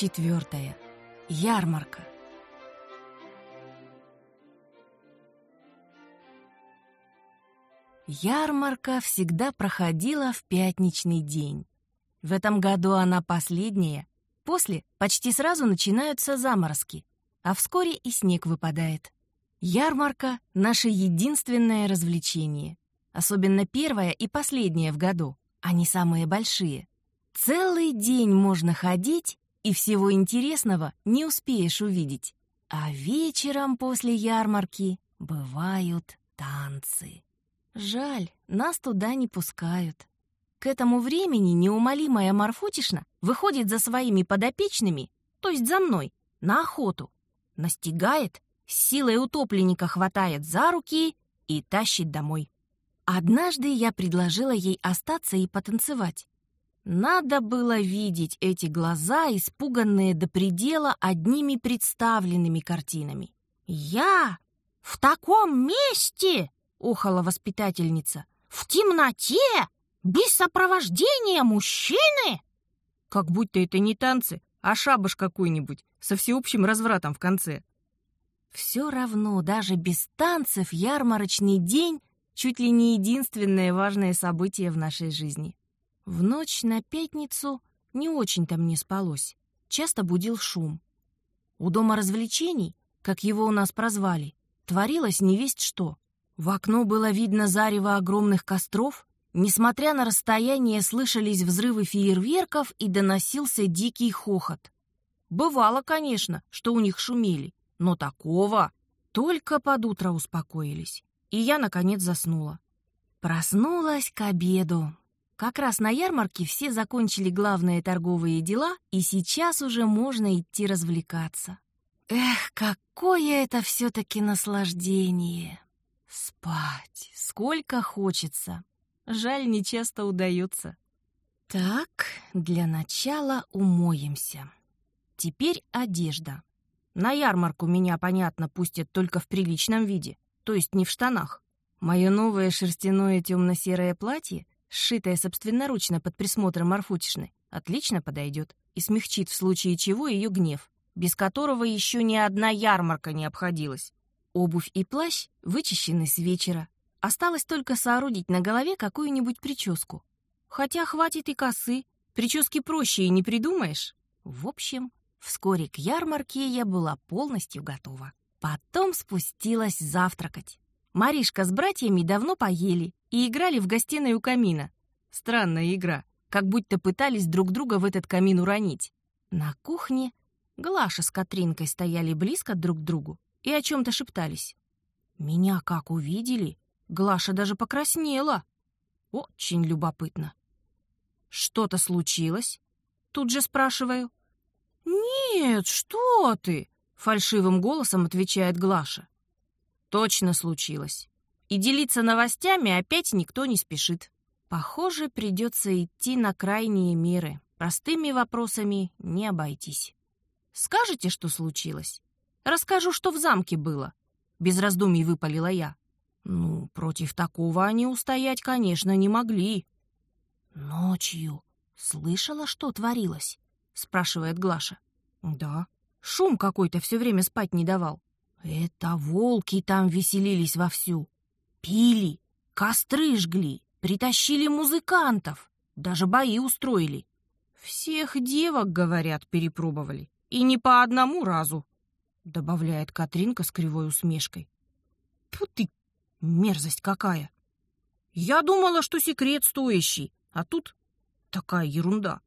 четвертая. Ярмарка. Ярмарка всегда проходила в пятничный день. В этом году она последняя. После почти сразу начинаются заморозки, а вскоре и снег выпадает. Ярмарка — наше единственное развлечение. Особенно первое и последнее в году. Они самые большие. Целый день можно ходить, и всего интересного не успеешь увидеть. А вечером после ярмарки бывают танцы. Жаль, нас туда не пускают. К этому времени неумолимая Марфутишна выходит за своими подопечными, то есть за мной, на охоту. Настигает, с силой утопленника хватает за руки и тащит домой. Однажды я предложила ей остаться и потанцевать. Надо было видеть эти глаза, испуганные до предела одними представленными картинами. «Я? В таком месте?» — ухала воспитательница. «В темноте? Без сопровождения мужчины?» Как будто это не танцы, а шабаш какой-нибудь со всеобщим развратом в конце. Все равно даже без танцев ярмарочный день чуть ли не единственное важное событие в нашей жизни. В ночь на пятницу не очень-то мне спалось. Часто будил шум. У дома развлечений, как его у нас прозвали, творилось невесть что. В окно было видно зарево огромных костров, несмотря на расстояние слышались взрывы фейерверков и доносился дикий хохот. Бывало, конечно, что у них шумели, но такого только под утро успокоились, и я, наконец, заснула. Проснулась к обеду, как раз на ярмарке все закончили главные торговые дела, и сейчас уже можно идти развлекаться. Эх, какое это все-таки наслаждение! Спать, сколько хочется. Жаль, не часто удается. Так, для начала умоемся. Теперь одежда. На ярмарку меня, понятно, пустят только в приличном виде, то есть не в штанах. Мое новое шерстяное темно-серое платье сшитая собственноручно под присмотром Марфутишны, отлично подойдет и смягчит в случае чего ее гнев, без которого еще ни одна ярмарка не обходилась. Обувь и плащ вычищены с вечера. Осталось только соорудить на голове какую-нибудь прическу. Хотя хватит и косы, прически проще и не придумаешь. В общем, вскоре к ярмарке я была полностью готова. Потом спустилась завтракать. Маришка с братьями давно поели и играли в гостиной у камина. Странная игра, как будто пытались друг друга в этот камин уронить. На кухне Глаша с Катринкой стояли близко друг к другу и о чем-то шептались. Меня как увидели, Глаша даже покраснела. Очень любопытно. «Что-то случилось?» Тут же спрашиваю. «Нет, что ты!» — фальшивым голосом отвечает Глаша. Точно случилось. И делиться новостями опять никто не спешит. Похоже, придется идти на крайние меры. Простыми вопросами не обойтись. Скажете, что случилось? Расскажу, что в замке было. Без раздумий выпалила я. Ну, против такого они устоять, конечно, не могли. Ночью слышала, что творилось? Спрашивает Глаша. Да. Шум какой-то все время спать не давал. Это волки там веселились вовсю. Пили, костры жгли, притащили музыкантов, даже бои устроили. Всех девок, говорят, перепробовали. И не по одному разу, добавляет Катринка с кривой усмешкой. Фу ты, мерзость какая! Я думала, что секрет стоящий, а тут такая ерунда.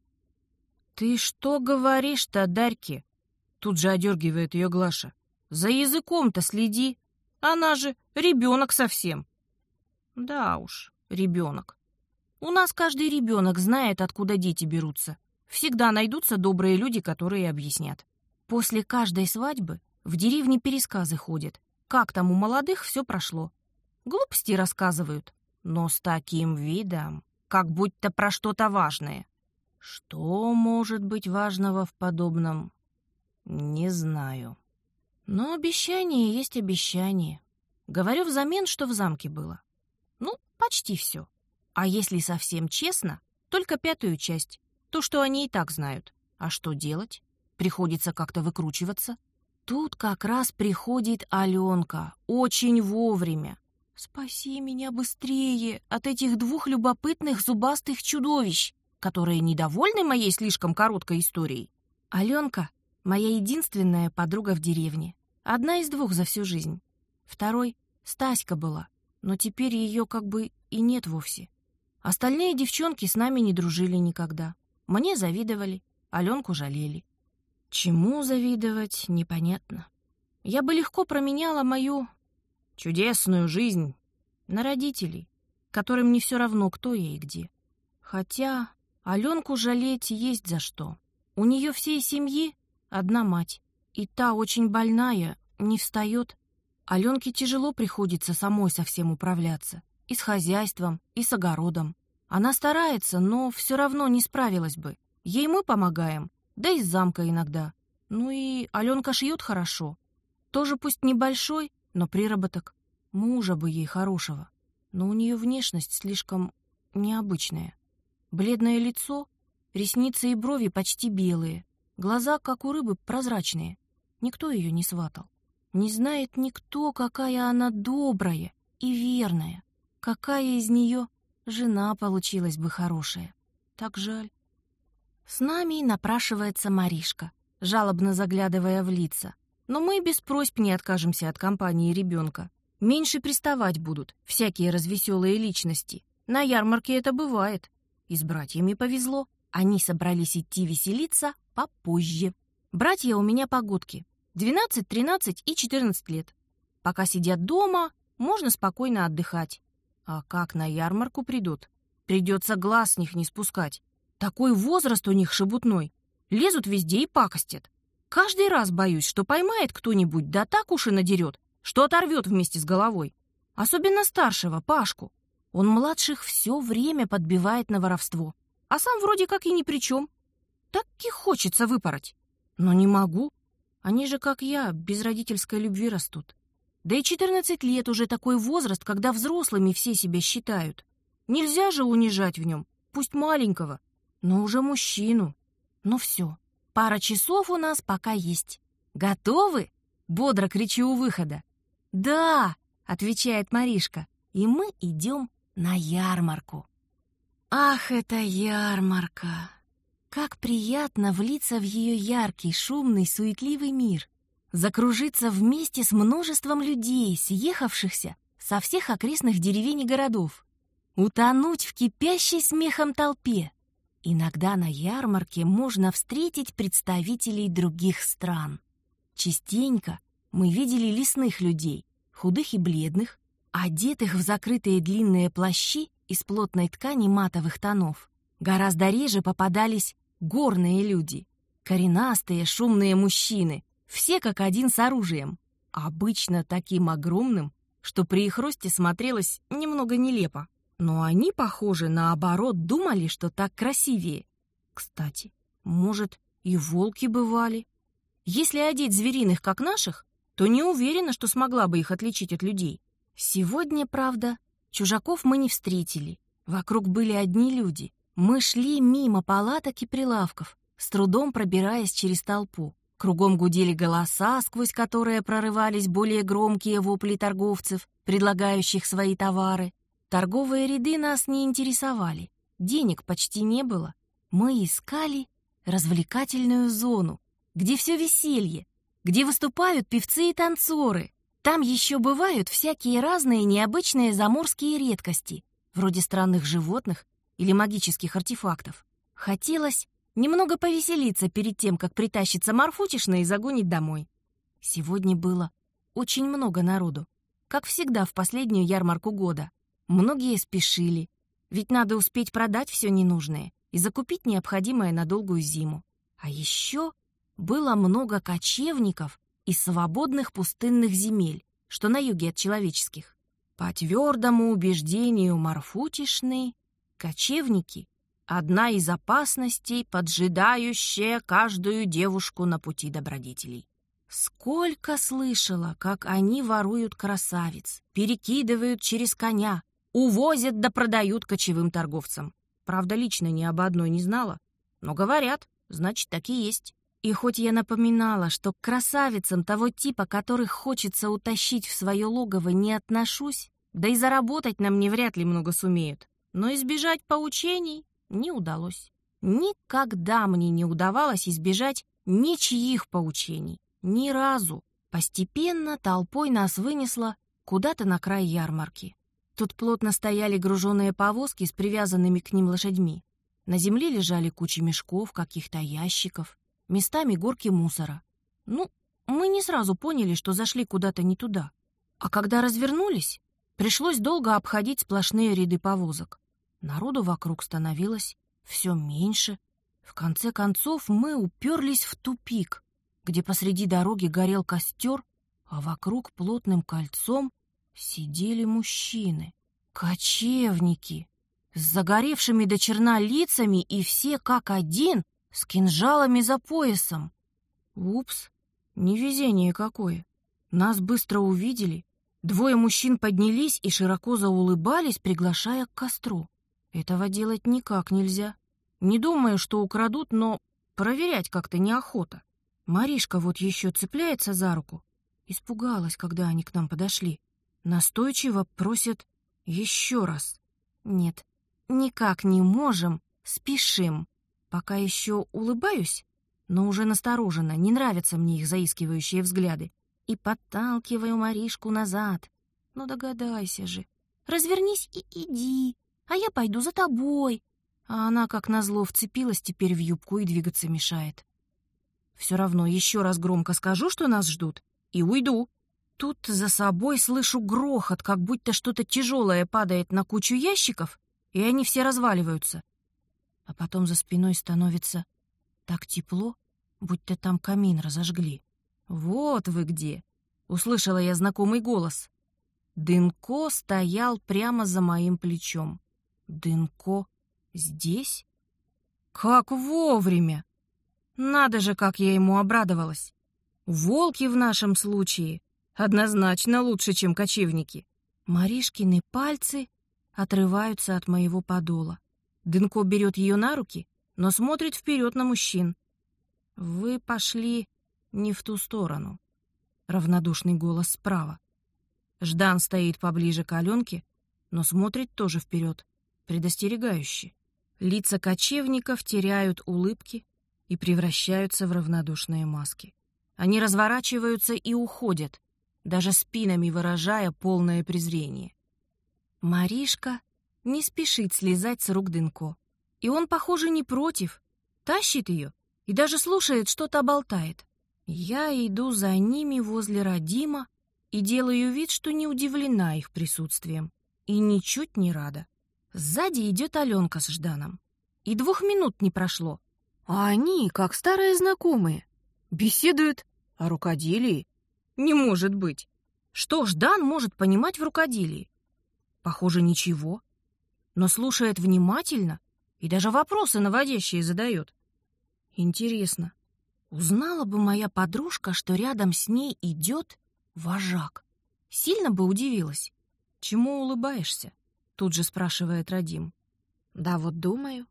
Ты что говоришь-то, Дарьке? Тут же одергивает ее Глаша. За языком-то следи. Она же ребенок совсем. Да уж, ребенок. У нас каждый ребенок знает, откуда дети берутся. Всегда найдутся добрые люди, которые объяснят. После каждой свадьбы в деревне пересказы ходят. Как там у молодых все прошло. Глупости рассказывают, но с таким видом, как будто про что-то важное. Что может быть важного в подобном? Не знаю. Но обещание есть обещание. Говорю взамен, что в замке было. Ну, почти все. А если совсем честно, только пятую часть. То, что они и так знают. А что делать? Приходится как-то выкручиваться. Тут как раз приходит Аленка, очень вовремя. «Спаси меня быстрее от этих двух любопытных зубастых чудовищ, которые недовольны моей слишком короткой историей». Аленка — моя единственная подруга в деревне. Одна из двух за всю жизнь. Второй — Стаська была, но теперь ее как бы и нет вовсе. Остальные девчонки с нами не дружили никогда. Мне завидовали, Аленку жалели. Чему завидовать, непонятно. Я бы легко променяла мою чудесную жизнь на родителей, которым не все равно, кто я и где. Хотя Аленку жалеть есть за что. У нее всей семьи одна мать, и та очень больная, не встает. Аленке тяжело приходится самой со всем управляться. И с хозяйством, и с огородом. Она старается, но все равно не справилась бы. Ей мы помогаем, да из замка иногда. Ну и Аленка шьет хорошо. Тоже пусть небольшой, но приработок. Мужа бы ей хорошего. Но у нее внешность слишком необычная. Бледное лицо, ресницы и брови почти белые, глаза, как у рыбы, прозрачные. Никто ее не сватал. Не знает никто, какая она добрая и верная, какая из нее жена получилась бы хорошая. Так жаль. С нами напрашивается Маришка, жалобно заглядывая в лица. Но мы без просьб не откажемся от компании ребенка. Меньше приставать будут всякие развеселые личности. На ярмарке это бывает. И с братьями повезло. Они собрались идти веселиться попозже. Братья у меня погодки. 12, 13 и 14 лет. Пока сидят дома, можно спокойно отдыхать. А как на ярмарку придут? Придется глаз с них не спускать. Такой возраст у них шебутной. Лезут везде и пакостят. Каждый раз боюсь, что поймает кто-нибудь, да так уж и надерет, что оторвет вместе с головой. Особенно старшего, Пашку. Он младших все время подбивает на воровство. А сам вроде как и ни при чем. Так и хочется выпороть. Но не могу. Они же, как я, без родительской любви растут. Да и 14 лет уже такой возраст, когда взрослыми все себя считают. Нельзя же унижать в нем, пусть маленького, но уже мужчину. Ну все, Пара часов у нас пока есть. Готовы? Бодро кричу у выхода. Да, отвечает Маришка. И мы идем на ярмарку. Ах, это ярмарка! Как приятно влиться в ее яркий, шумный, суетливый мир. Закружиться вместе с множеством людей, съехавшихся со всех окрестных деревень и городов. Утонуть в кипящей смехом толпе. Иногда на ярмарке можно встретить представителей других стран. Частенько мы видели лесных людей, худых и бледных, одетых в закрытые длинные плащи из плотной ткани матовых тонов. Гораздо реже попадались горные люди, коренастые, шумные мужчины, все как один с оружием, обычно таким огромным, что при их росте смотрелось немного нелепо. Но они, похоже, наоборот, думали, что так красивее. Кстати, может, и волки бывали. Если одеть звериных, как наших, то не уверена, что смогла бы их отличить от людей. Сегодня, правда, чужаков мы не встретили. Вокруг были одни люди. Мы шли мимо палаток и прилавков, с трудом пробираясь через толпу. Кругом гудели голоса, сквозь которые прорывались более громкие вопли торговцев, предлагающих свои товары. Торговые ряды нас не интересовали, денег почти не было. Мы искали развлекательную зону, где все веселье, где выступают певцы и танцоры. Там еще бывают всякие разные необычные заморские редкости, вроде странных животных или магических артефактов. Хотелось немного повеселиться перед тем, как притащится Марфутишна и загонить домой. Сегодня было очень много народу, как всегда в последнюю ярмарку года. Многие спешили, ведь надо успеть продать все ненужное и закупить необходимое на долгую зиму. А еще было много кочевников из свободных пустынных земель, что на юге от человеческих. По твердому убеждению Марфутишны, кочевники — одна из опасностей, поджидающая каждую девушку на пути добродетелей. Сколько слышала, как они воруют красавиц, перекидывают через коня, увозят да продают кочевым торговцам. Правда, лично ни об одной не знала. Но говорят, значит, так и есть. И хоть я напоминала, что к красавицам того типа, которых хочется утащить в свое логово, не отношусь, да и заработать на мне вряд ли много сумеют, но избежать поучений не удалось. Никогда мне не удавалось избежать ничьих поучений. Ни разу. Постепенно толпой нас вынесло куда-то на край ярмарки. Тут плотно стояли груженные повозки с привязанными к ним лошадьми. На земле лежали кучи мешков, каких-то ящиков, местами горки мусора. Ну, мы не сразу поняли, что зашли куда-то не туда. А когда развернулись, пришлось долго обходить сплошные ряды повозок. Народу вокруг становилось все меньше. В конце концов мы уперлись в тупик, где посреди дороги горел костер, а вокруг плотным кольцом сидели мужчины, кочевники, с загоревшими до черна лицами и все как один с кинжалами за поясом. Упс, невезение какое. Нас быстро увидели. Двое мужчин поднялись и широко заулыбались, приглашая к костру. Этого делать никак нельзя. Не думаю, что украдут, но проверять как-то неохота. Маришка вот еще цепляется за руку. Испугалась, когда они к нам подошли. Настойчиво просит еще раз. Нет, никак не можем, спешим. Пока еще улыбаюсь, но уже настороженно, не нравятся мне их заискивающие взгляды. И подталкиваю Маришку назад. Ну догадайся же. Развернись и иди, а я пойду за тобой. А она, как назло, вцепилась теперь в юбку и двигаться мешает. Все равно еще раз громко скажу, что нас ждут, и уйду. Тут за собой слышу грохот, как будто что-то тяжелое падает на кучу ящиков, и они все разваливаются. А потом за спиной становится так тепло, будто там камин разожгли. «Вот вы где!» — услышала я знакомый голос. Дынко стоял прямо за моим плечом. Дынко здесь? Как вовремя! Надо же, как я ему обрадовалась. Волки в нашем случае однозначно лучше, чем кочевники. Маришкины пальцы отрываются от моего подола. Дынко берет ее на руки, но смотрит вперед на мужчин. «Вы пошли не в ту сторону», — равнодушный голос справа. Ждан стоит поближе к Аленке, но смотрит тоже вперед, предостерегающе. Лица кочевников теряют улыбки и превращаются в равнодушные маски. Они разворачиваются и уходят, даже спинами выражая полное презрение. Маришка не спешит слезать с рук Дынко. И он, похоже, не против, тащит ее и даже слушает, что-то болтает. Я иду за ними возле Родима и делаю вид, что не удивлена их присутствием и ничуть не рада. Сзади идет Аленка с Жданом. И двух минут не прошло, а они, как старые знакомые, беседуют о рукоделии. Не может быть. Что Ждан может понимать в рукоделии? Похоже, ничего. Но слушает внимательно и даже вопросы наводящие задает. Интересно, узнала бы моя подружка, что рядом с ней идет вожак? Сильно бы удивилась. Чему улыбаешься? Тут же спрашивает Радим. Да вот думаю.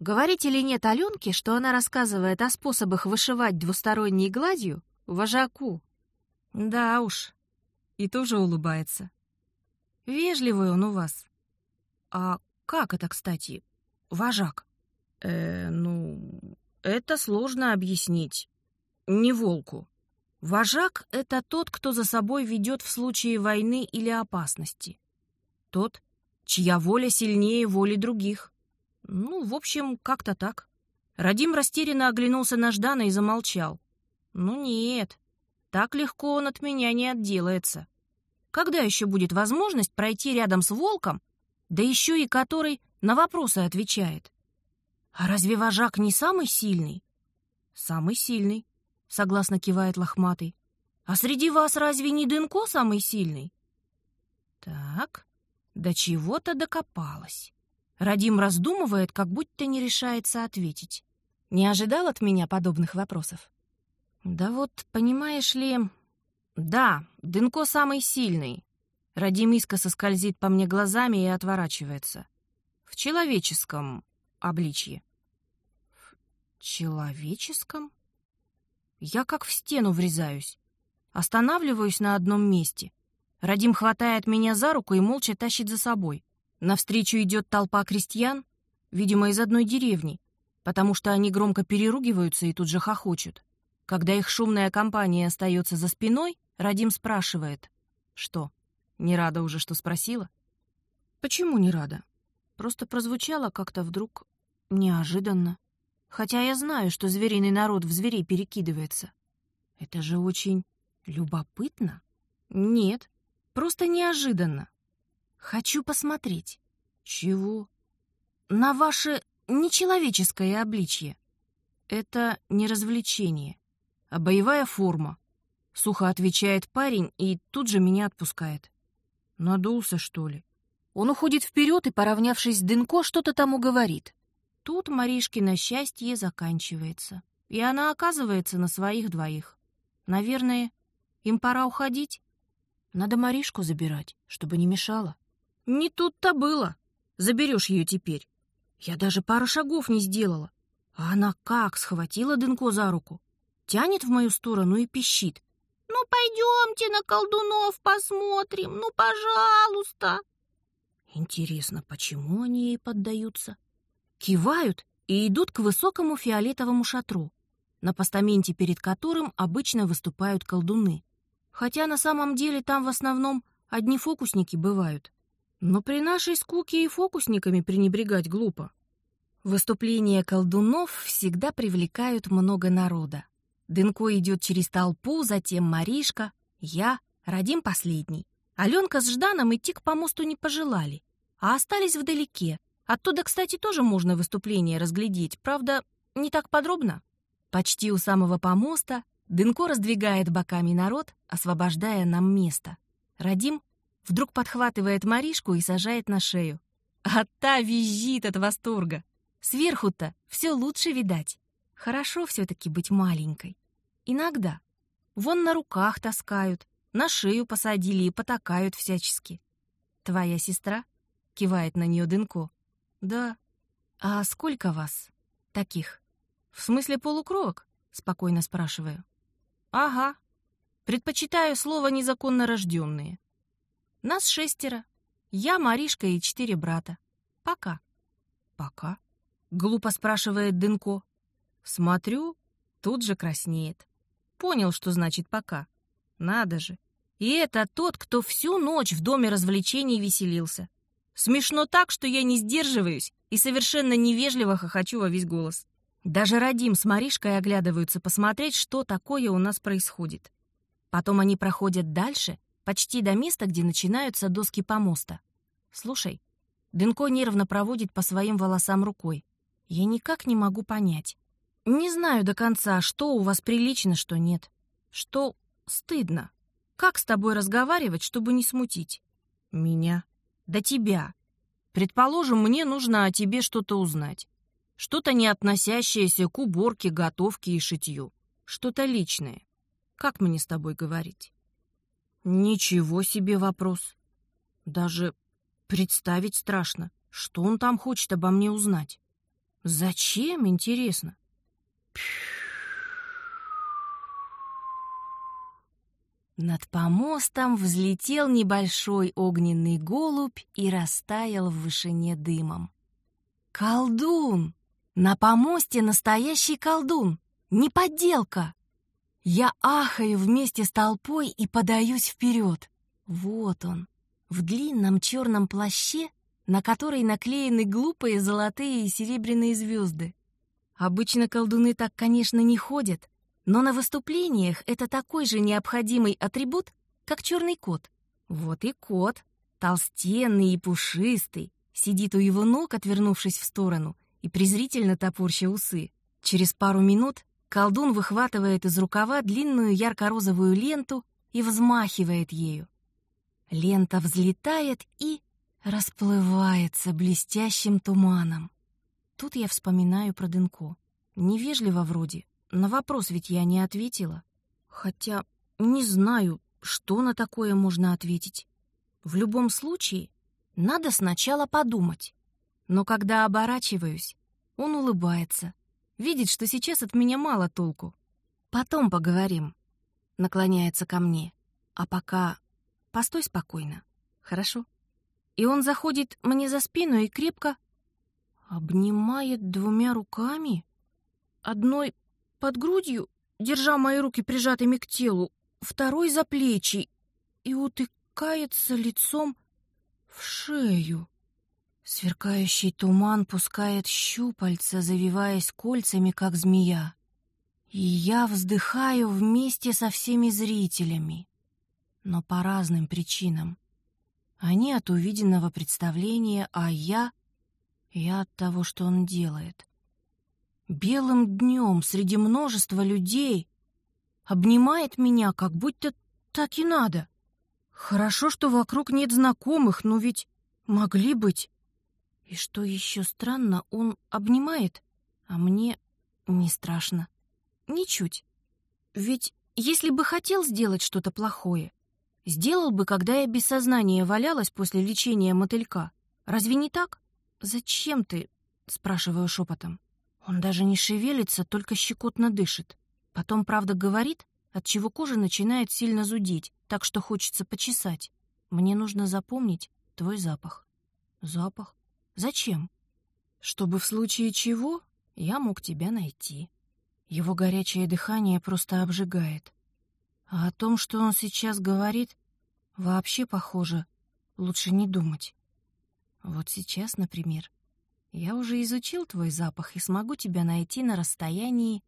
Говорить или нет Аленке, что она рассказывает о способах вышивать двусторонней гладью вожаку? Да уж. И тоже улыбается. Вежливый он у вас. А как это, кстати, вожак? Э, ну, это сложно объяснить. Не волку. Вожак — это тот, кто за собой ведет в случае войны или опасности. Тот, чья воля сильнее воли других. Ну, в общем, как-то так. Радим растерянно оглянулся на Ждана и замолчал. Ну нет, так легко он от меня не отделается. Когда еще будет возможность пройти рядом с волком, да еще и который на вопросы отвечает? А разве вожак не самый сильный? Самый сильный, согласно кивает лохматый. А среди вас разве не Дынко самый сильный? Так, до чего-то докопалась. Радим раздумывает, как будто не решается ответить. Не ожидал от меня подобных вопросов? Да вот, понимаешь ли, «Да, Дынко самый сильный». Радим искоса скользит по мне глазами и отворачивается. В человеческом обличье. В человеческом? Я как в стену врезаюсь. Останавливаюсь на одном месте. Радим хватает меня за руку и молча тащит за собой. Навстречу идет толпа крестьян, видимо, из одной деревни, потому что они громко переругиваются и тут же хохочут. Когда их шумная компания остается за спиной, Радим спрашивает. «Что, не рада уже, что спросила?» «Почему не рада?» Просто прозвучало как-то вдруг неожиданно. Хотя я знаю, что звериный народ в зверей перекидывается. Это же очень любопытно. Нет, просто неожиданно. Хочу посмотреть. Чего? На ваше нечеловеческое обличье. Это не развлечение, а боевая форма. Сухо отвечает парень и тут же меня отпускает. Надулся, что ли? Он уходит вперед и, поравнявшись с Дынко, что-то тому говорит. Тут Маришкино счастье заканчивается, и она оказывается на своих двоих. Наверное, им пора уходить. Надо Маришку забирать, чтобы не мешала. Не тут-то было. Заберешь ее теперь. Я даже пару шагов не сделала. А она как схватила Дынко за руку, тянет в мою сторону и пищит. «Ну, пойдемте на колдунов посмотрим, ну, пожалуйста!» Интересно, почему они ей поддаются? Кивают и идут к высокому фиолетовому шатру, на постаменте перед которым обычно выступают колдуны. Хотя на самом деле там в основном одни фокусники бывают. Но при нашей скуке и фокусниками пренебрегать глупо. Выступления колдунов всегда привлекают много народа. Дынко идет через толпу, затем Маришка, я, Радим последний. Аленка с Жданом идти к помосту не пожелали, а остались вдалеке. Оттуда, кстати, тоже можно выступление разглядеть, правда, не так подробно. Почти у самого помоста Дынко раздвигает боками народ, освобождая нам место. Радим вдруг подхватывает Маришку и сажает на шею. А та визжит от восторга. Сверху-то все лучше видать. Хорошо все-таки быть маленькой. Иногда. Вон на руках таскают, на шею посадили и потакают всячески. «Твоя сестра?» — кивает на нее Дынко. «Да». «А сколько вас? Таких?» «В смысле полукровок?» — спокойно спрашиваю. «Ага. Предпочитаю слово «незаконно рожденные». Нас шестеро. Я, Маришка и четыре брата. Пока». «Пока?» — глупо спрашивает Дынко. Смотрю, тут же краснеет. Понял, что значит «пока». Надо же. И это тот, кто всю ночь в доме развлечений веселился. Смешно так, что я не сдерживаюсь и совершенно невежливо хохочу во весь голос. Даже Радим с Маришкой оглядываются посмотреть, что такое у нас происходит. Потом они проходят дальше, почти до места, где начинаются доски помоста. Слушай, Дынко нервно проводит по своим волосам рукой. Я никак не могу понять. Не знаю до конца, что у вас прилично, что нет. Что Стыдно. Как с тобой разговаривать, чтобы не смутить? Меня? Да тебя. Предположим, мне нужно о тебе что-то узнать. Что-то не относящееся к уборке, готовке и шитью. Что-то личное. Как мне с тобой говорить? Ничего себе вопрос. Даже представить страшно, что он там хочет обо мне узнать. Зачем, интересно? Над помостом взлетел небольшой огненный голубь и растаял в вышине дымом. «Колдун! На помосте настоящий колдун! Не подделка!» Я ахаю вместе с толпой и подаюсь вперед. Вот он, в длинном черном плаще, на который наклеены глупые золотые и серебряные звезды. Обычно колдуны так, конечно, не ходят, но на выступлениях это такой же необходимый атрибут, как черный кот. Вот и кот, толстенный и пушистый, сидит у его ног, отвернувшись в сторону, и презрительно топорща усы. Через пару минут колдун выхватывает из рукава длинную ярко-розовую ленту и взмахивает ею. Лента взлетает и расплывается блестящим туманом. Тут я вспоминаю про Дынко. Невежливо вроде, на вопрос ведь я не ответила. Хотя не знаю, что на такое можно ответить. В любом случае, надо сначала подумать. Но когда оборачиваюсь, он улыбается. Видит, что сейчас от меня мало толку. Потом поговорим. Наклоняется ко мне. А пока постой спокойно. Хорошо? И он заходит мне за спину и крепко обнимает двумя руками. Одной под грудью, держа мои руки прижатыми к телу, второй за плечи и утыкается лицом в шею. Сверкающий туман пускает щупальца, завиваясь кольцами, как змея. И я вздыхаю вместе со всеми зрителями, но по разным причинам. Они от увиденного представления, а я... Я от того, что он делает. Белым днем среди множества людей обнимает меня, как будто так и надо. Хорошо, что вокруг нет знакомых, но ведь могли быть. И что еще странно, он обнимает, а мне не страшно. Ничуть. Ведь если бы хотел сделать что-то плохое, сделал бы, когда я без сознания валялась после лечения мотылька. Разве не так? Зачем ты? спрашиваю шепотом. Он даже не шевелится, только щекотно дышит. Потом, правда, говорит, отчего кожа начинает сильно зудеть, так что хочется почесать. Мне нужно запомнить твой запах. Запах? Зачем? Чтобы в случае чего я мог тебя найти. Его горячее дыхание просто обжигает. А о том, что он сейчас говорит, вообще, похоже, лучше не думать. Вот сейчас, например, я уже изучил твой запах и смогу тебя найти на расстоянии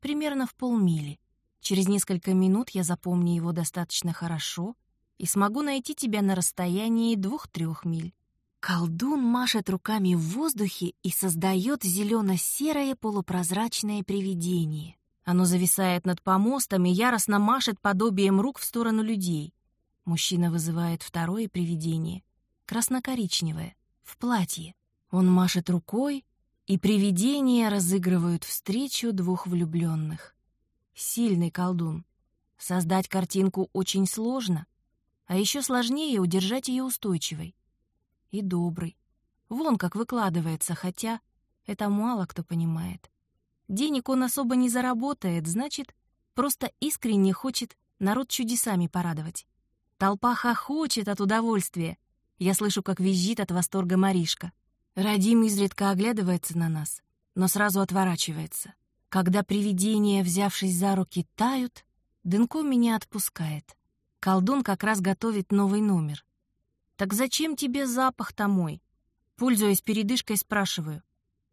примерно в полмили. Через несколько минут я запомню его достаточно хорошо и смогу найти тебя на расстоянии двух-трех миль. Колдун машет руками в воздухе и создает зелено-серое полупрозрачное привидение. Оно зависает над помостом и яростно машет подобием рук в сторону людей. Мужчина вызывает второе привидение, красно-коричневое, в платье. Он машет рукой, и привидения разыгрывают встречу двух влюбленных. Сильный колдун. Создать картинку очень сложно, а еще сложнее удержать ее устойчивой и добрый. Вон как выкладывается, хотя это мало кто понимает. Денег он особо не заработает, значит, просто искренне хочет народ чудесами порадовать. Толпа хохочет от удовольствия. Я слышу, как визжит от восторга Маришка. Радим изредка оглядывается на нас, но сразу отворачивается. Когда привидения, взявшись за руки, тают, Дынко меня отпускает. Колдун как раз готовит новый номер. «Так зачем тебе запах-то мой?» Пользуясь передышкой, спрашиваю.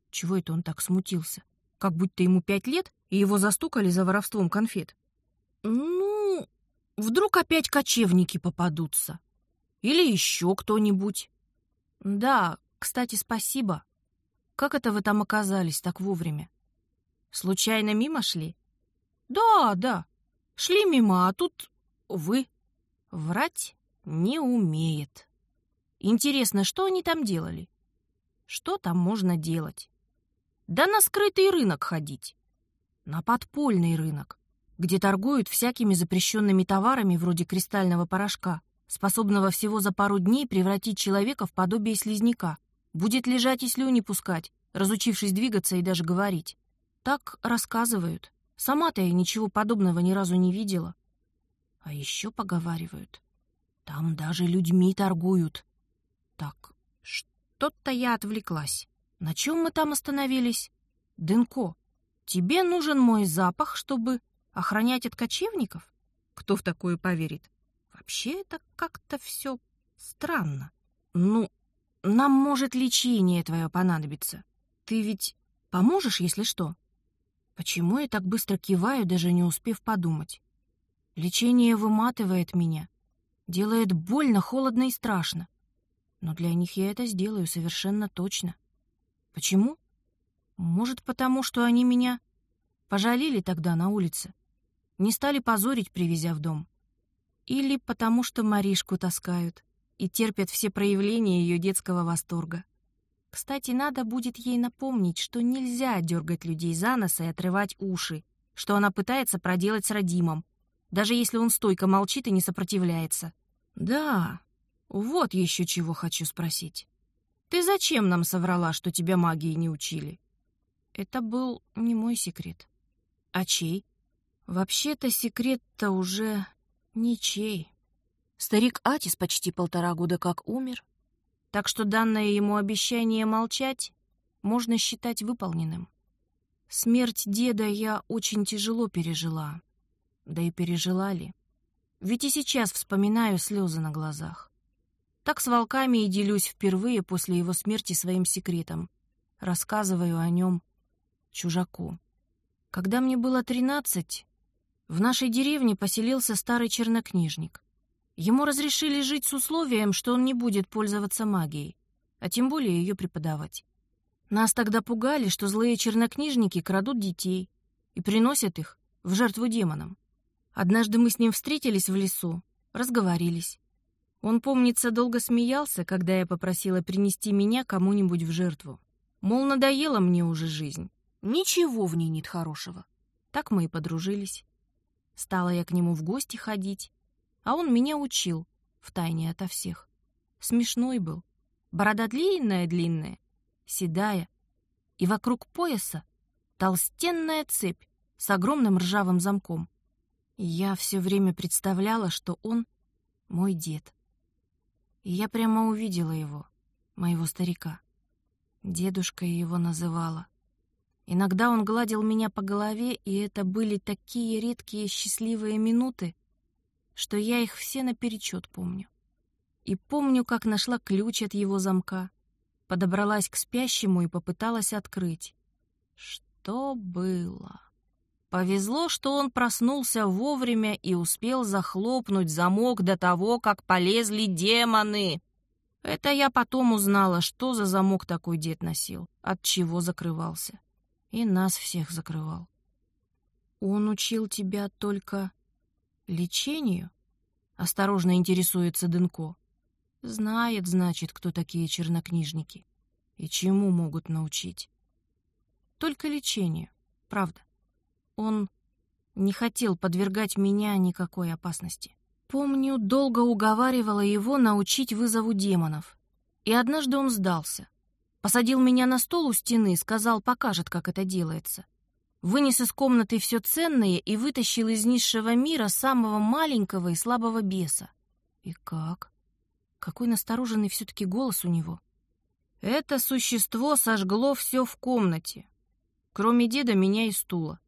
Чего это он так смутился? Как будто ему пять лет, и его застукали за воровством конфет. «Ну, вдруг опять кочевники попадутся? Или еще кто-нибудь?» «Да, кстати, спасибо. Как это вы там оказались так вовремя? Случайно мимо шли?» «Да, да. Шли мимо, а тут вы. Врать не умеет». Интересно, что они там делали? Что там можно делать? Да на скрытый рынок ходить. На подпольный рынок, где торгуют всякими запрещенными товарами вроде кристального порошка, способного всего за пару дней превратить человека в подобие слизняка. Будет лежать и слюни пускать, разучившись двигаться и даже говорить. Так рассказывают. Сама-то я ничего подобного ни разу не видела. А еще поговаривают. Там даже людьми торгуют. Так, что-то я отвлеклась. На чем мы там остановились? Дынко, тебе нужен мой запах, чтобы охранять от кочевников? Кто в такое поверит? Вообще это как-то все странно. Ну, нам может лечение твое понадобиться. Ты ведь поможешь, если что? Почему я так быстро киваю, даже не успев подумать? Лечение выматывает меня, делает больно, холодно и страшно. Но для них я это сделаю совершенно точно. Почему? Может, потому что они меня пожалели тогда на улице, не стали позорить, привезя в дом. Или потому что Маришку таскают и терпят все проявления ее детского восторга. Кстати, надо будет ей напомнить, что нельзя дергать людей за нос и отрывать уши, что она пытается проделать с Радимом, даже если он стойко молчит и не сопротивляется. Да, вот еще чего хочу спросить. Ты зачем нам соврала, что тебя магии не учили? Это был не мой секрет. А чей? Вообще-то секрет-то уже ничей. Старик Атис почти полтора года как умер, так что данное ему обещание молчать можно считать выполненным. Смерть деда я очень тяжело пережила. Да и пережила ли? Ведь и сейчас вспоминаю слезы на глазах. Так с волками и делюсь впервые после его смерти своим секретом. Рассказываю о нем чужаку. Когда мне было тринадцать, в нашей деревне поселился старый чернокнижник. Ему разрешили жить с условием, что он не будет пользоваться магией, а тем более ее преподавать. Нас тогда пугали, что злые чернокнижники крадут детей и приносят их в жертву демонам. Однажды мы с ним встретились в лесу, разговорились. Он, помнится, долго смеялся, когда я попросила принести меня кому-нибудь в жертву. Мол, надоела мне уже жизнь. Ничего в ней нет хорошего. Так мы и подружились. Стала я к нему в гости ходить, а он меня учил, втайне ото всех. Смешной был. Борода длинная-длинная, седая, и вокруг пояса толстенная цепь с огромным ржавым замком. я все время представляла, что он мой дед. И я прямо увидела его, моего старика. Дедушкой его называла. Иногда он гладил меня по голове, и это были такие редкие счастливые минуты, что я их все наперечет помню. И помню, как нашла ключ от его замка, подобралась к спящему и попыталась открыть. Что было? Повезло, что он проснулся вовремя и успел захлопнуть замок до того, как полезли демоны. Это я потом узнала, что за замок такой дед носил, от чего закрывался. И нас всех закрывал. Он учил тебя только «Лечению?» — осторожно интересуется Дынко. Знает, значит, кто такие чернокнижники и чему могут научить. Только лечению, правда. Он не хотел подвергать меня никакой опасности. Помню, долго уговаривала его научить вызову демонов. И однажды он сдался. Посадил меня на стол у стены сказал, покажет, как это делается вынес из комнаты все ценное и вытащил из низшего мира самого маленького и слабого беса. И как? Какой настороженный все-таки голос у него. Это существо сожгло все в комнате, кроме деда, меня и стула.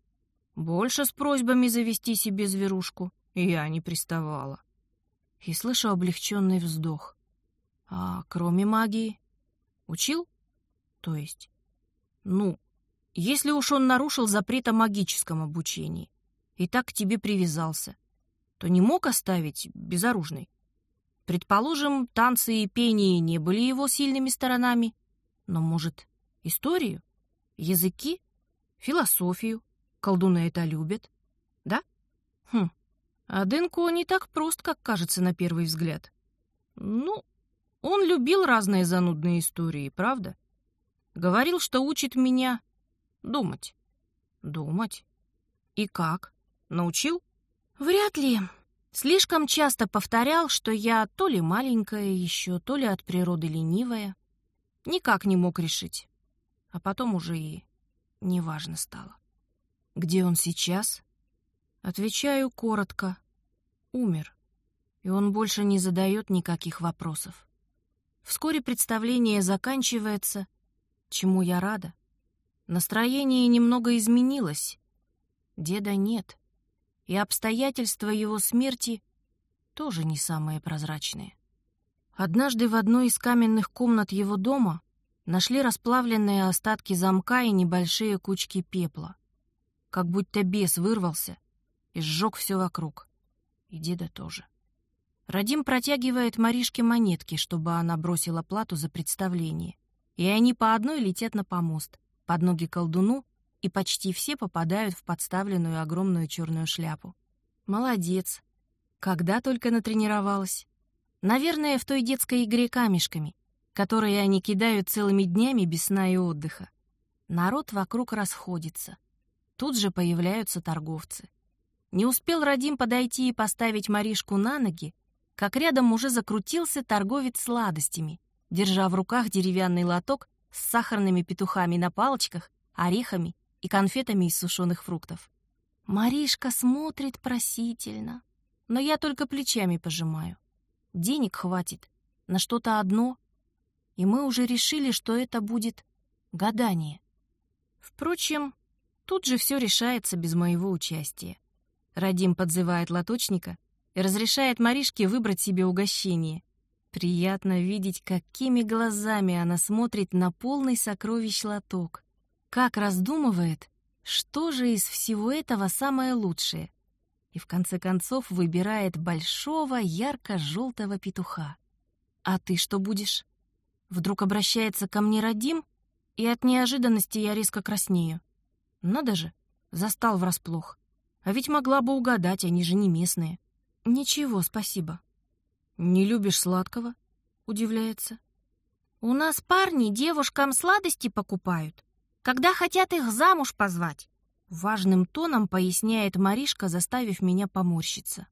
Больше с просьбами завести себе зверушку я не приставала. И слышу облегченный вздох. А кроме магии? Учил? То есть? Ну, если уж он нарушил запрет о магическом обучении и так к тебе привязался, то не мог оставить безоружной. Предположим, танцы и пение не были его сильными сторонами, но, может, историю, языки, философию, колдуны это любят, да? Хм, а Дэнко не так прост, как кажется на первый взгляд. Ну, он любил разные занудные истории, правда? Говорил, что учит меня Думать. Думать? И как? Научил? Вряд ли. Слишком часто повторял, что я то ли маленькая еще, то ли от природы ленивая. Никак не мог решить. А потом уже и неважно стало. Где он сейчас? Отвечаю коротко. Умер. И он больше не задает никаких вопросов. Вскоре представление заканчивается, чему я рада. Настроение немного изменилось. Деда нет, и обстоятельства его смерти тоже не самые прозрачные. Однажды в одной из каменных комнат его дома нашли расплавленные остатки замка и небольшие кучки пепла. Как будто бес вырвался и сжег все вокруг. И деда тоже. Радим протягивает Маришке монетки, чтобы она бросила плату за представление, и они по одной летят на помост — под ноги колдуну, и почти все попадают в подставленную огромную черную шляпу. Молодец. Когда только натренировалась. Наверное, в той детской игре камешками, которые они кидают целыми днями без сна и отдыха. Народ вокруг расходится. Тут же появляются торговцы. Не успел Радим подойти и поставить Маришку на ноги, как рядом уже закрутился торговец сладостями, держа в руках деревянный лоток с сахарными петухами на палочках, орехами и конфетами из сушеных фруктов. Маришка смотрит просительно, но я только плечами пожимаю. Денег хватит на что-то одно, и мы уже решили, что это будет гадание. Впрочем, тут же все решается без моего участия. Радим подзывает лоточника и разрешает Маришке выбрать себе угощение. Приятно видеть, какими глазами она смотрит на полный сокровищ лоток. Как раздумывает, что же из всего этого самое лучшее. И в конце концов выбирает большого ярко-желтого петуха. «А ты что будешь?» Вдруг обращается ко мне Радим, и от неожиданности я резко краснею. Надо же, застал врасплох. А ведь могла бы угадать, они же не местные. Ничего, спасибо. «Не любишь сладкого?» — удивляется. «У нас парни девушкам сладости покупают, когда хотят их замуж позвать», — важным тоном поясняет Маришка, заставив меня поморщиться.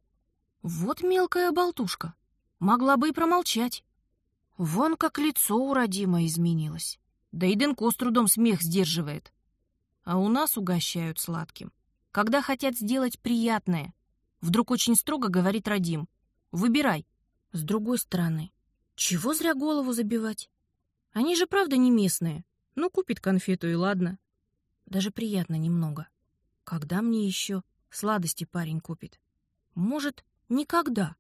«Вот мелкая болтушка. Могла бы и промолчать. Вон как лицо у родима изменилось. Да и Денко с трудом смех сдерживает. А у нас угощают сладким. Когда хотят сделать приятное. Вдруг очень строго говорит Радим. Выбирай, с другой стороны, чего зря голову забивать? Они же правда не местные. Ну, купит конфету и ладно. Даже приятно немного. Когда мне еще сладости парень купит? Может, никогда.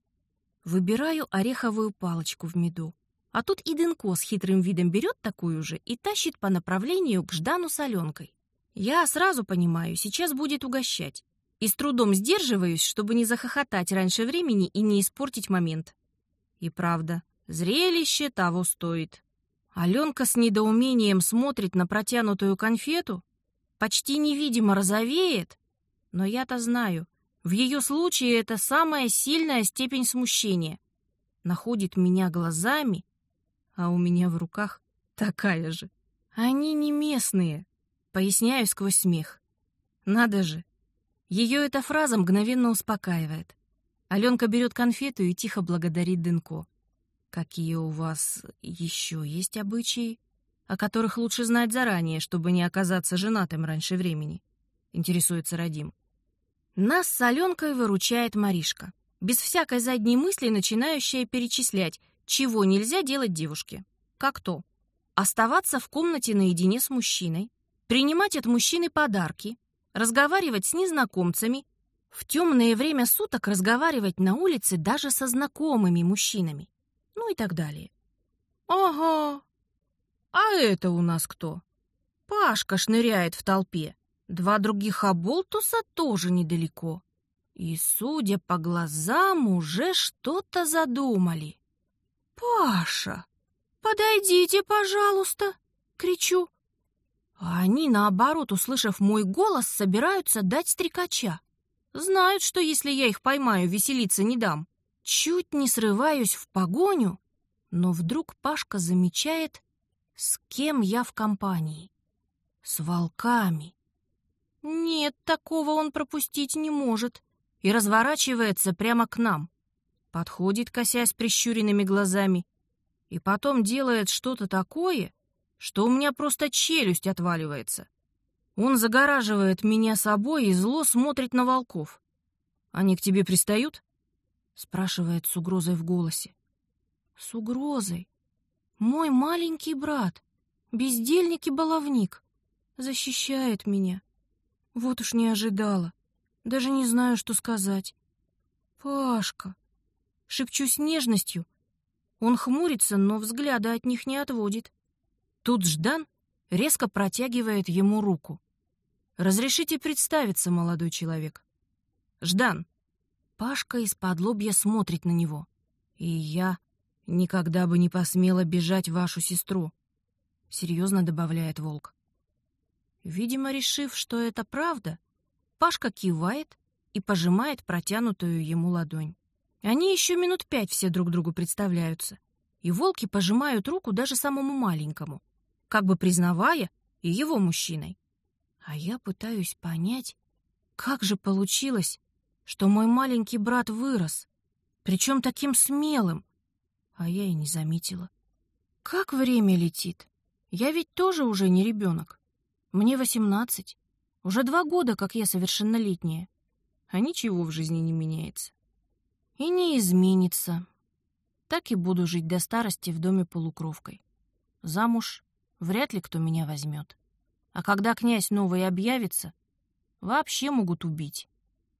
Выбираю ореховую палочку в меду. А тут и Денко с хитрым видом берет такую же и тащит по направлению к Ждану с Аленкой. Я сразу понимаю, сейчас будет угощать. И с трудом сдерживаюсь, чтобы не захохотать раньше времени и не испортить момент. И правда, зрелище того стоит. Аленка с недоумением смотрит на протянутую конфету, почти невидимо розовеет, но я-то знаю, в ее случае это самая сильная степень смущения. Находит меня глазами, а у меня в руках такая же. Они не местные, поясняю сквозь смех. Надо же. Ее эта фраза мгновенно успокаивает. Аленка берет конфету и тихо благодарит Дынко. «Какие у вас еще есть обычаи, о которых лучше знать заранее, чтобы не оказаться женатым раньше времени?» — интересуется Радим. Нас с Аленкой выручает Маришка, без всякой задней мысли начинающая перечислять, чего нельзя делать девушке. Как то? Оставаться в комнате наедине с мужчиной, принимать от мужчины подарки, разговаривать с незнакомцами в темное время суток разговаривать на улице даже со знакомыми мужчинами. Ну и так далее. «Ага. А это у нас кто?» Пашка шныряет в толпе. Два других оболтуса тоже недалеко. И, судя по глазам, уже что-то задумали. «Паша, подойдите, пожалуйста!» — кричу. А они, наоборот, услышав мой голос, собираются дать стрекача. Знают, что если я их поймаю, веселиться не дам. Чуть не срываюсь в погоню, но вдруг Пашка замечает, с кем я в компании. С волками. Нет, такого он пропустить не может. И разворачивается прямо к нам. Подходит, косясь прищуренными глазами. И потом делает что-то такое, что у меня просто челюсть отваливается. Он загораживает меня собой и зло смотрит на волков. «Они к тебе пристают?» — спрашивает с угрозой в голосе. «С угрозой? Мой маленький брат, бездельник и баловник, защищает меня. Вот уж не ожидала, даже не знаю, что сказать. Пашка!» Шепчу с нежностью. Он хмурится, но взгляда от них не отводит. Тут Ждан резко протягивает ему руку. Разрешите представиться, молодой человек. Ждан. Пашка из-под лобья смотрит на него. И я никогда бы не посмела бежать вашу сестру, серьезно добавляет волк. Видимо, решив, что это правда, Пашка кивает и пожимает протянутую ему ладонь. Они еще минут пять все друг другу представляются, и волки пожимают руку даже самому маленькому, как бы признавая и его мужчиной. А я пытаюсь понять, как же получилось, что мой маленький брат вырос, причем таким смелым, а я и не заметила. Как время летит. Я ведь тоже уже не ребенок. Мне восемнадцать. Уже два года, как я совершеннолетняя, а ничего в жизни не меняется. И не изменится. Так и буду жить до старости в доме полукровкой. Замуж вряд ли кто меня возьмет. А когда князь новый объявится, вообще могут убить.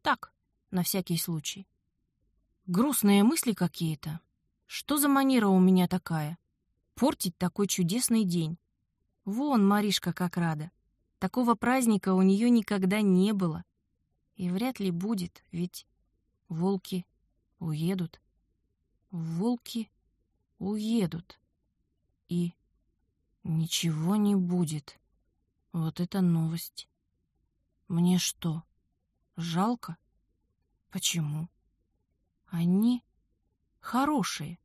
Так, на всякий случай. Грустные мысли какие-то. Что за манера у меня такая? Портить такой чудесный день. Вон Маришка как рада. Такого праздника у нее никогда не было. И вряд ли будет, ведь волки уедут. Волки уедут. И ничего не будет. Вот это новость. Мне что, жалко? Почему? Они хорошие.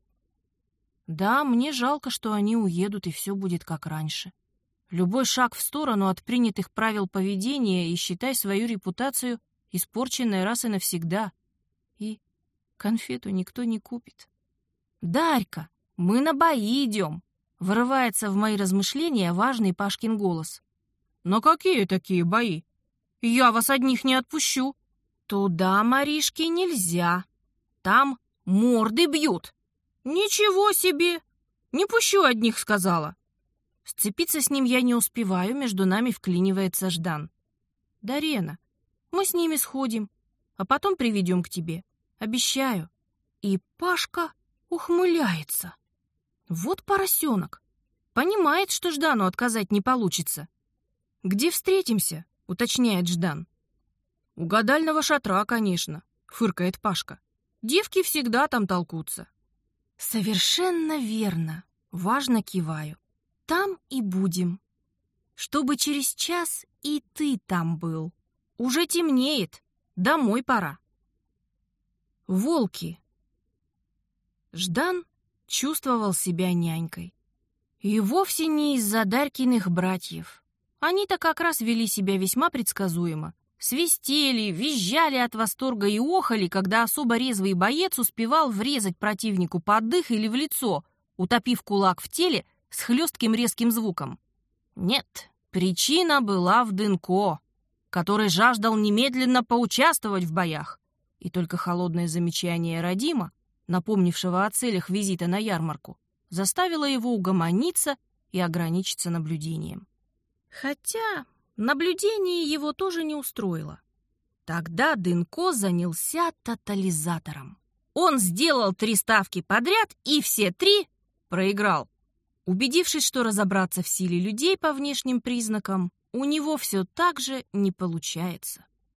Да, мне жалко, что они уедут, и все будет как раньше. Любой шаг в сторону от принятых правил поведения и считай свою репутацию испорченной раз и навсегда. И конфету никто не купит. «Дарька, мы на бои идем!» — вырывается в мои размышления важный Пашкин голос. «Но какие такие бои? Я вас одних не отпущу!» «Туда, Маришки, нельзя. Там морды бьют!» «Ничего себе! Не пущу одних!» — сказала. Сцепиться с ним я не успеваю, между нами вклинивается Ждан. «Дарена, мы с ними сходим, а потом приведем к тебе. Обещаю». И Пашка ухмыляется. Вот поросенок. Понимает, что Ждану отказать не получится. «Где встретимся?» — уточняет Ждан. «У гадального шатра, конечно», — фыркает Пашка. «Девки всегда там толкутся». «Совершенно верно!» — важно киваю. «Там и будем. Чтобы через час и ты там был. Уже темнеет. Домой пора». Волки. Ждан чувствовал себя нянькой. И вовсе не из-за Дарькиных братьев. Они-то как раз вели себя весьма предсказуемо. Свистели, визжали от восторга и охали, когда особо резвый боец успевал врезать противнику под дых или в лицо, утопив кулак в теле с хлестким резким звуком. Нет, причина была в Дынко, который жаждал немедленно поучаствовать в боях. И только холодное замечание Радима, напомнившего о целях визита на ярмарку, заставило его угомониться и ограничиться наблюдением. Хотя наблюдение его тоже не устроило. Тогда Дынко занялся тотализатором. Он сделал три ставки подряд и все три проиграл. Убедившись, что разобраться в силе людей по внешним признакам у него все так же не получается.